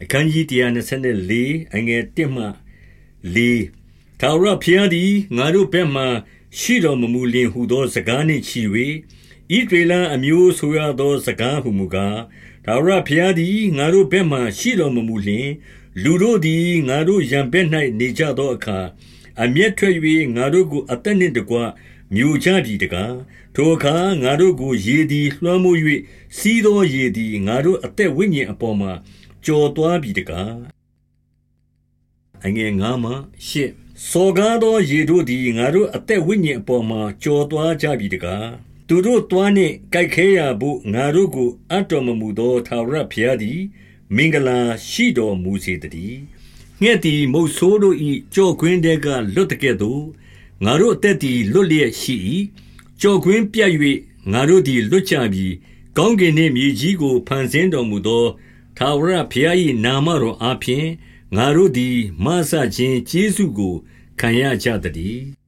အခန်းကြီး124အငယ်1မှ4ထာဝရဘုရားသည်ငါတို့ဘက်မှရှိတော်မမူလင်ဟုသောစကားနှင့်ချီ၍ဣဒေလအမျိုးဆိုရသောစကားဟုမူကားထာဝရဘုရားသည်ငါတို့ဘက်မှရှိတော်မမူလင်လူတို့သည်ငါတို့ရံဘက်၌နေကြသောအခါအမျက်ထွက်၍ငါတို့ကိုအသက်နှင့်တကွမြို့ချပြီတကားထိုအခါငါတို့ကိုရေသည်လွှမ်းမိုး၍စီးသောရေသည်ငါတို့အသက်ဝိညာဉ်အပေါ်မှာ ကြော်သွားပြီတကားအငယ်ငါမှရှစ်စော်ကားသောရေတို့သည်ငါတို့အသက်ဝိညာဉ်အပေါ်မှာကြော်သွားကြပြီတကားသူတို့တွားနှင့်ကြိုက်ခဲရာဘို့ငါတို့ကိုအတော်မမူသောသာရဘုရားသည် မင်္ဂလာရှိတော်မူစေတည်းငှက်သည်မုတ်ဆိုးတို့၏ကြော့ခွင်းတဲကလွတ်တကဲ့သို့ငါတို့အသက်သည်လွတ်လျက်ရှိ၏ကြော့ခွင်းပြတ်၍ငါတို့သည်လွတ်ကြပြီကောင်းကင်နှင့်မြေကြီးကိုဖန်ဆင်းတော်မူသော ထာဝရဘုရား၏နာမတော်အားဖြင့် ငါတို့သည်မဆခြင်းကျေးဇူးကို ခံရကြသတည်း